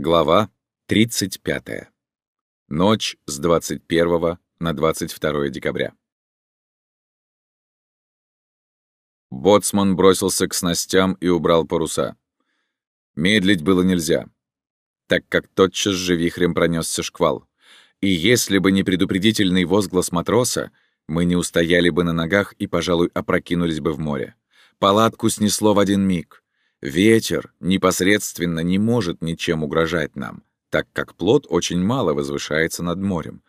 Глава 35. Ночь с 21 на 22 декабря. Боцман бросился к снастям и убрал паруса. Медлить было нельзя, так как тотчас же вихрем пронесся шквал. И если бы не предупредительный возглас матроса, мы не устояли бы на ногах и, пожалуй, опрокинулись бы в море. Палатку снесло в один миг. Ветер непосредственно не может ничем угрожать нам, так как плод очень мало возвышается над морем.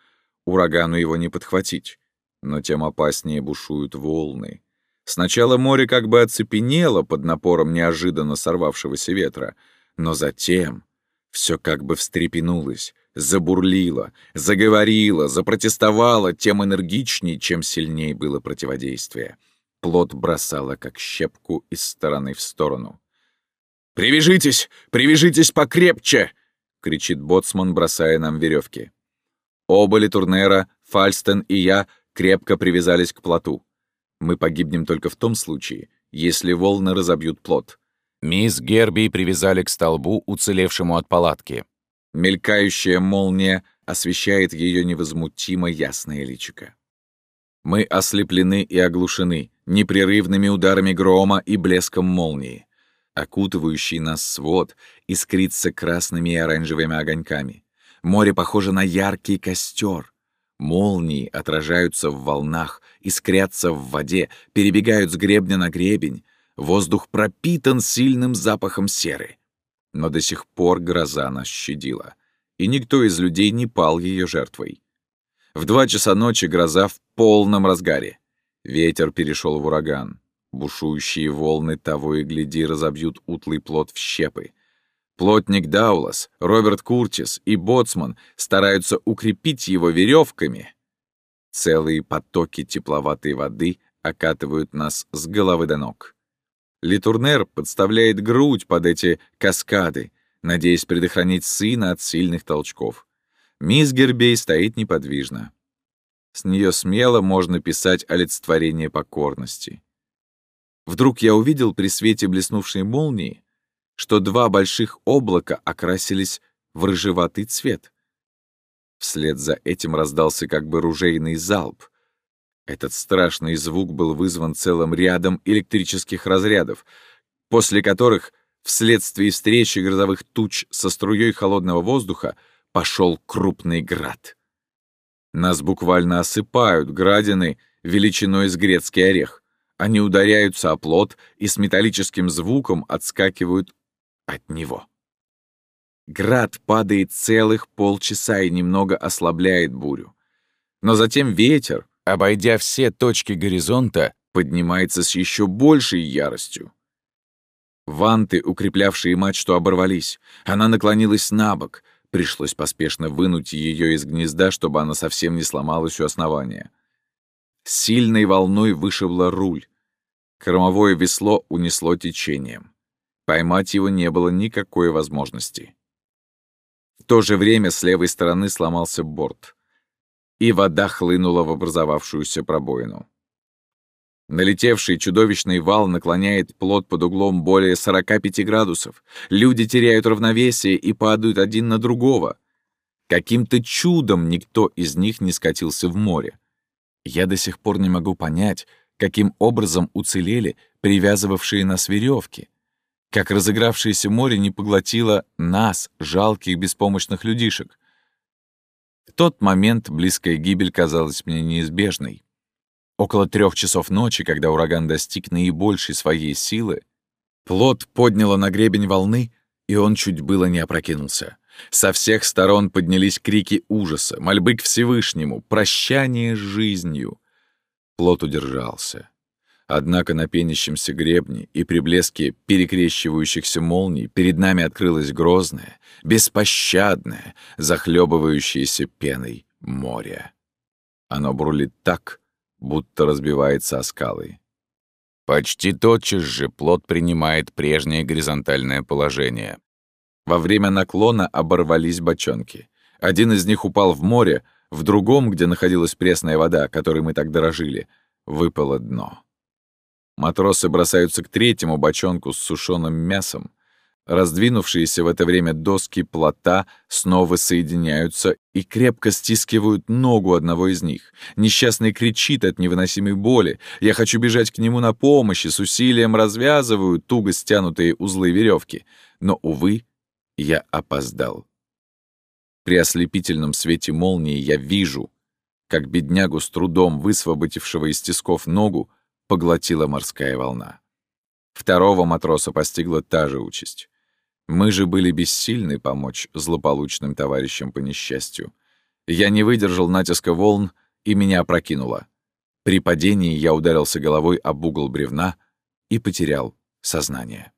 Урагану его не подхватить, но тем опаснее бушуют волны. Сначала море как бы оцепенело под напором неожиданно сорвавшегося ветра, но затем все как бы встрепенулось, забурлило, заговорило, запротестовало тем энергичнее, чем сильнее было противодействие. Плод бросало как щепку из стороны в сторону. «Привяжитесь! Привяжитесь покрепче!» — кричит боцман, бросая нам веревки. Оба Литурнера, Фальстен и я крепко привязались к плоту. Мы погибнем только в том случае, если волны разобьют плот. Мисс Герби привязали к столбу, уцелевшему от палатки. Мелькающая молния освещает ее невозмутимо ясное личико. Мы ослеплены и оглушены непрерывными ударами грома и блеском молнии. Окутывающий нас свод искрится красными и оранжевыми огоньками. Море похоже на яркий костер. Молнии отражаются в волнах, искрятся в воде, перебегают с гребня на гребень. Воздух пропитан сильным запахом серы. Но до сих пор гроза нас щадила, и никто из людей не пал ее жертвой. В два часа ночи гроза в полном разгаре. Ветер перешел в ураган. Бушующие волны того и гляди разобьют утлый плод в щепы. Плотник Даулас, Роберт Куртис и Боцман стараются укрепить его веревками. Целые потоки тепловатой воды окатывают нас с головы до ног. Литурнер подставляет грудь под эти каскады, надеясь предохранить сына от сильных толчков. Мисс Гербей стоит неподвижно. С нее смело можно писать олицетворение покорности. Вдруг я увидел при свете блеснувшей молнии, что два больших облака окрасились в рыжеватый цвет. Вслед за этим раздался как бы ружейный залп. Этот страшный звук был вызван целым рядом электрических разрядов, после которых, вследствие встречи грозовых туч со струей холодного воздуха, пошел крупный град. Нас буквально осыпают градины величиной с грецкий орех. Они ударяются о плот и с металлическим звуком отскакивают от него. Град падает целых полчаса и немного ослабляет бурю. Но затем ветер, обойдя все точки горизонта, поднимается с еще большей яростью. Ванты, укреплявшие мачту, оборвались. Она наклонилась на бок. Пришлось поспешно вынуть ее из гнезда, чтобы она совсем не сломалась у основания. Сильной волной вышибло руль. Кормовое весло унесло течением. Поймать его не было никакой возможности. В то же время с левой стороны сломался борт, и вода хлынула в образовавшуюся пробоину. Налетевший чудовищный вал наклоняет плот под углом более 45 градусов. Люди теряют равновесие и падают один на другого. Каким-то чудом никто из них не скатился в море. Я до сих пор не могу понять, каким образом уцелели привязывавшие нас веревки, как разыгравшееся море не поглотило нас, жалких беспомощных людишек. В тот момент близкая гибель казалась мне неизбежной. Около трех часов ночи, когда ураган достиг наибольшей своей силы, плот подняло на гребень волны, и он чуть было не опрокинулся. Со всех сторон поднялись крики ужаса, мольбы к Всевышнему, прощание с жизнью. Плот удержался. Однако на пенящемся гребне и при блеске перекрещивающихся молний перед нами открылось грозное, беспощадное, захлебывающееся пеной море. Оно бурлит так, будто разбивается о скалы. Почти тотчас же плот принимает прежнее горизонтальное положение. Во время наклона оборвались бочонки. Один из них упал в море, в другом, где находилась пресная вода, которой мы так дорожили, выпало дно. Матросы бросаются к третьему бочонку с сушеным мясом. Раздвинувшиеся в это время доски плота снова соединяются и крепко стискивают ногу одного из них. Несчастный кричит от невыносимой боли. Я хочу бежать к нему на помощь и с усилием развязываю туго стянутые узлы веревки. Но, увы, я опоздал. При ослепительном свете молнии я вижу, как беднягу с трудом высвободившего из тисков ногу поглотила морская волна. Второго матроса постигла та же участь. Мы же были бессильны помочь злополучным товарищам по несчастью. Я не выдержал натиска волн, и меня опрокинуло. При падении я ударился головой об угол бревна и потерял сознание.